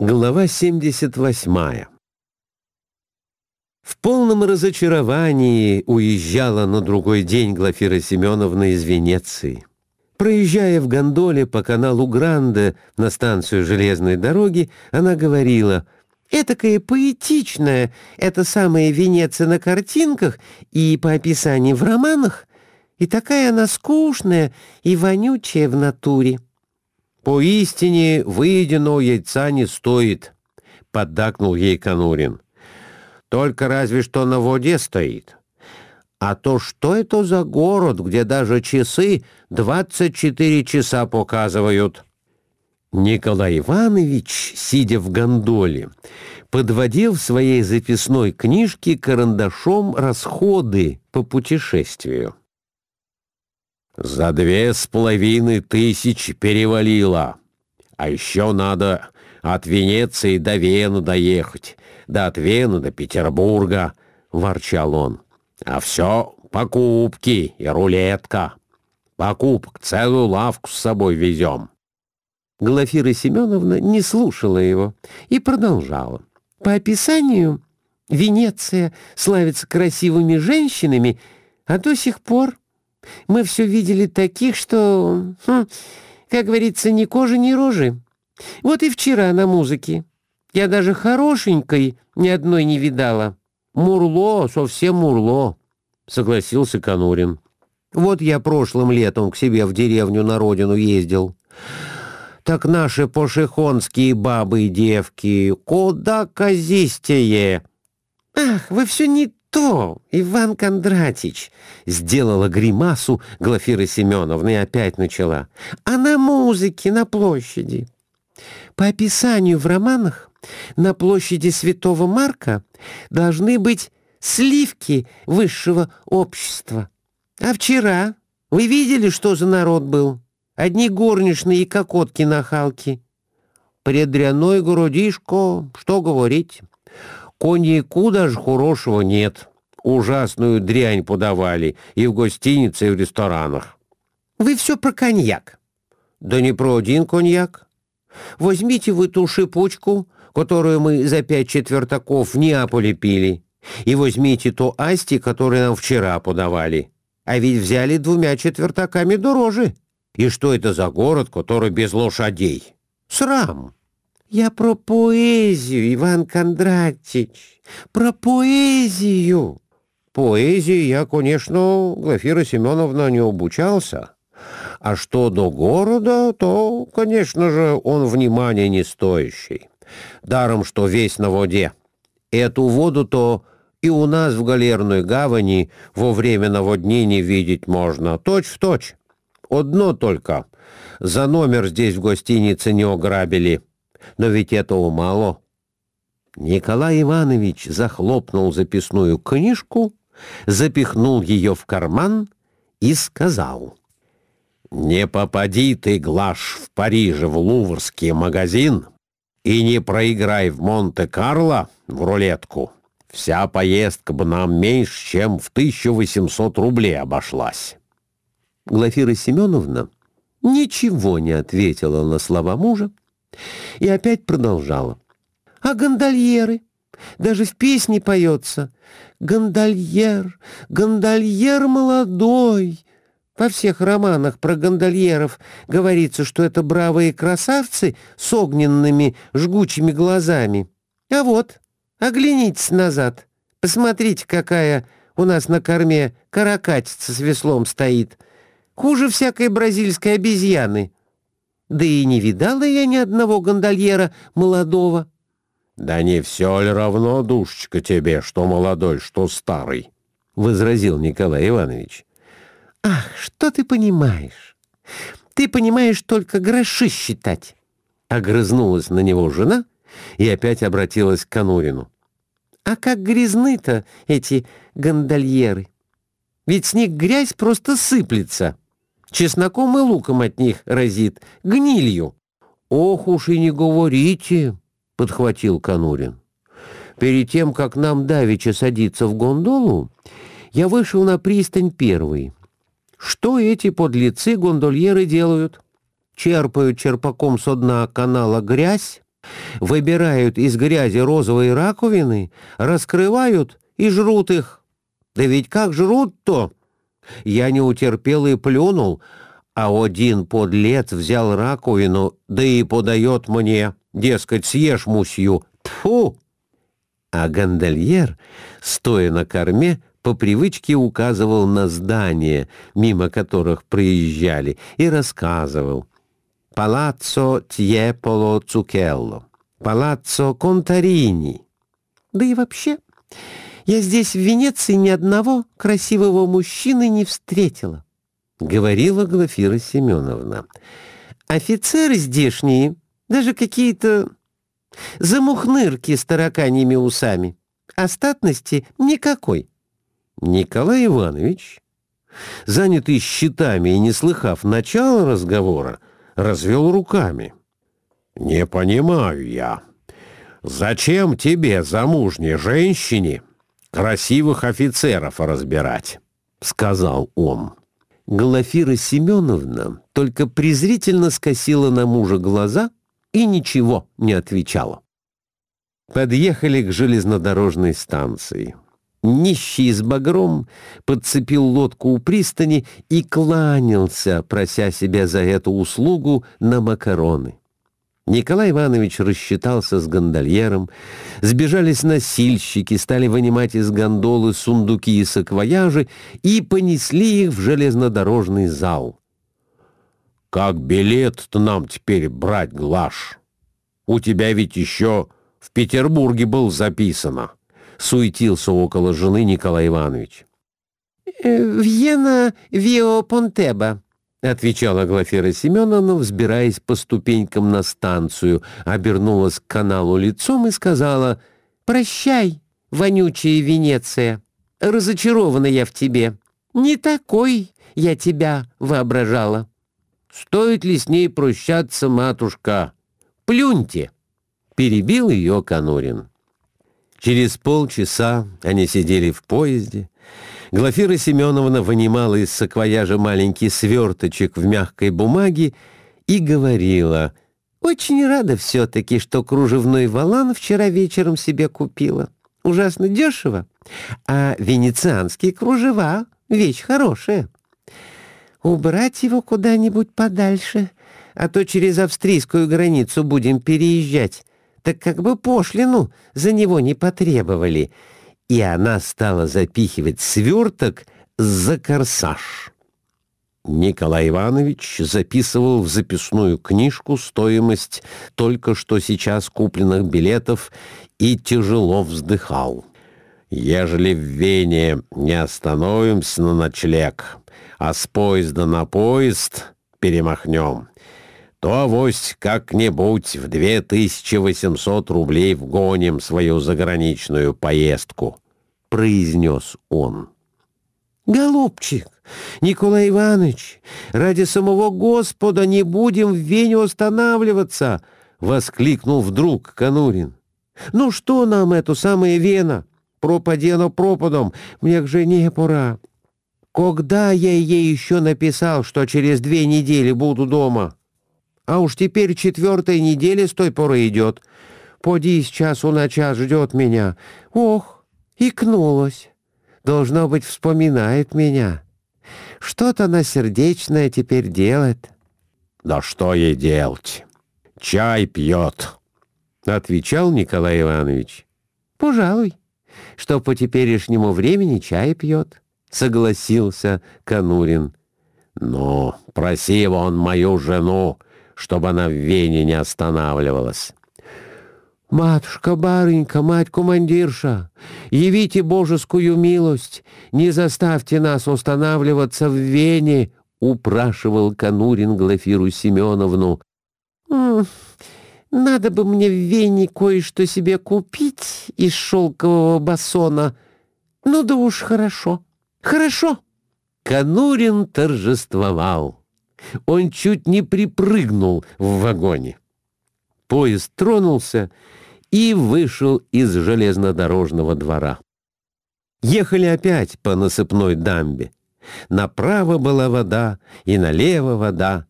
Глава 78 В полном разочаровании уезжала на другой день Глафира Семеновна из Венеции. Проезжая в гондоле по каналу Гранде на станцию железной дороги, она говорила «Этакая поэтичная, это самая Венеция на картинках и по описанию в романах, и такая она скучная и вонючая в натуре». «Поистине выеденного яйца не стоит», — поддакнул ей Конурин. «Только разве что на воде стоит. А то что это за город, где даже часы 24 часа показывают?» Николай Иванович, сидя в гондоле, подводил в своей записной книжке карандашом расходы по путешествию. За две с половиной тысячи перевалило. А еще надо от Венеции до Вены доехать, да от Вены до Петербурга, — ворчал он. А все покупки и рулетка. Покупок целую лавку с собой везем. Глафира Семеновна не слушала его и продолжала. По описанию, Венеция славится красивыми женщинами, а до сих пор мы все видели таких, что, хм, как говорится, ни кожи, ни рожи. Вот и вчера на музыке. Я даже хорошенькой ни одной не видала. Мурло, совсем мурло, согласился Конурин. Вот я прошлым летом к себе в деревню на родину ездил. Так наши пошехонские бабы и девки куда казистее. Ах, вы все не «Что, Иван Кондратич?» — сделала гримасу Глафира Семеновна и опять начала. «А на музыке, на площади?» По описанию в романах на площади Святого Марка должны быть сливки высшего общества. А вчера вы видели, что за народ был? Одни горничные и кокотки-нахалки. Предряной городишко, что говорить. Коньяку даже хорошего нет. Ужасную дрянь подавали и в гостинице, и в ресторанах. Вы все про коньяк. Да не про один коньяк. Возьмите вы ту шипучку, которую мы за пять четвертаков в Неаполе пили, и возьмите то асти, которое нам вчера подавали. А ведь взяли двумя четвертаками дороже. И что это за город, который без лошадей? Срам! Я про поэзию, Иван Кондратич, про поэзию. Поэзии я, конечно, Глафира Семеновна, не обучался. А что до города, то, конечно же, он внимания не стоящий. Даром, что весь на воде. Эту воду-то и у нас в галерной гавани во время наводнений видеть можно, точь в точь. Одно только. За номер здесь в гостинице не ограбили но ведь этого мало. Николай Иванович захлопнул записную книжку, запихнул ее в карман и сказал, «Не попади ты, Глаш, в Париже в Луврский магазин и не проиграй в Монте-Карло в рулетку. Вся поездка бы нам меньше, чем в 1800 рублей обошлась». Глафира Семеновна ничего не ответила на слова мужа, и опять продолжала. «А гондольеры? Даже в песне поется. Гондольер, гондольер молодой». Во всех романах про гондольеров говорится, что это бравые красавцы с огненными жгучими глазами. А вот, оглянитесь назад. Посмотрите, какая у нас на корме каракатица с веслом стоит. Хуже всякой бразильской обезьяны. Да и не видала я ни одного гондольера молодого. — Да не все ли равно, душечка, тебе, что молодой, что старый? — возразил Николай Иванович. — Ах, что ты понимаешь? Ты понимаешь только гроши считать. Огрызнулась на него жена и опять обратилась к Конурину. А как грязны-то эти гондольеры? Ведь с них грязь просто сыплется. — Чесноком и луком от них разит, гнилью. «Ох уж и не говорите!» — подхватил Конурин. «Перед тем, как нам давеча садиться в гондолу, я вышел на пристань первый. Что эти подлецы гондольеры делают? Черпают черпаком со дна канала грязь, выбирают из грязи розовые раковины, раскрывают и жрут их. Да ведь как жрут-то? Я не утерпел и плюнул, а один подлец взял раковину, да и подает мне, дескать, съешь мусью. Тфу! А гондольер, стоя на корме, по привычке указывал на здания, мимо которых проезжали, и рассказывал. «Палаццо Тьеполо Цукелло», «Палаццо Контарини». Да и вообще, я здесь в Венеции ни одного красивого мужчины не встретила, — говорила Глафира Семеновна. Офицеры здешние, даже какие-то замухнырки с тараканьими усами. Остатности никакой. Николай Иванович, занятый счетами и не слыхав начала разговора, развел руками. «Не понимаю я, зачем тебе, замужней женщине, красивых офицеров разбирать?» — сказал он. Глафира Семеновна только презрительно скосила на мужа глаза и ничего не отвечала. Подъехали к железнодорожной станции. Нищий с багром подцепил лодку у пристани и кланялся, прося себя за эту услугу на макароны. Николай Иванович рассчитался с гондольером, сбежались носильщики, стали вынимать из гондолы сундуки и саквояжи и понесли их в железнодорожный зал. «Как билет-то нам теперь брать, Глаш? У тебя ведь еще в Петербурге был записано». — суетился около жены Николай Иванович. «Э, «Вьена Вио Понтеба», — отвечала Глафира Семеновна, взбираясь по ступенькам на станцию, обернулась к каналу лицом и сказала «Прощай, вонючая Венеция, разочарована я в тебе. Не такой я тебя воображала». «Стоит ли с ней прощаться, матушка? Плюньте!» — перебил ее Конурин. Через полчаса они сидели в поезде. Глафира Семеновна вынимала из саквояжа маленький сверточек в мягкой бумаге и говорила, «Очень рада все-таки, что кружевной валан вчера вечером себе купила. Ужасно дешево. А венецианские кружева — вещь хорошая. Убрать его куда-нибудь подальше, а то через австрийскую границу будем переезжать» так как бы пошлину за него не потребовали, и она стала запихивать сверток за корсаж. Николай Иванович записывал в записную книжку стоимость только что сейчас купленных билетов и тяжело вздыхал. «Ежели в Вене не остановимся на ночлег, а с поезда на поезд перемахнем, то авось как-нибудь в 2800 рублей вгоним свою заграничную поездку», — произнес он. «Голубчик, Николай Иванович, ради самого Господа не будем в Вене останавливаться!» — воскликнул вдруг Конурин. «Ну что нам эту самая Вена? Пропади оно пропадом, мне к жене пора. Когда я ей еще написал, что через две недели буду дома?» А уж теперь четвертая неделя с той поры идет. Поди с часу на час ждет меня. Ох, икнулась. Должно быть, вспоминает меня. Что-то она сердечное теперь делает. Да что ей делать? Чай пьет, — отвечал Николай Иванович. Пожалуй, что по теперешнему времени чай пьет, — согласился Конурин. Ну, проси он мою жену, чтобы она в Вене не останавливалась. «Матушка-барынька, мать-командирша, явите божескую милость, не заставьте нас устанавливаться в Вене», — упрашивал Конурин Глафиру Семеновну. «Надо бы мне в Вене кое-что себе купить из шелкового басона. Ну да уж хорошо, хорошо». Конурин торжествовал он чуть не припрыгнул в вагоне. Поезд тронулся и вышел из железнодорожного двора. Ехали опять по насыпной дамбе. Направо была вода и налево вода.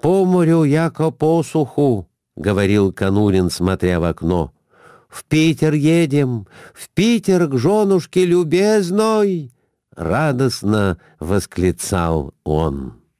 «По морю, яко по суху», — говорил Конурин, смотря в окно. «В Питер едем, в Питер к женушке любезной!» — радостно восклицал он.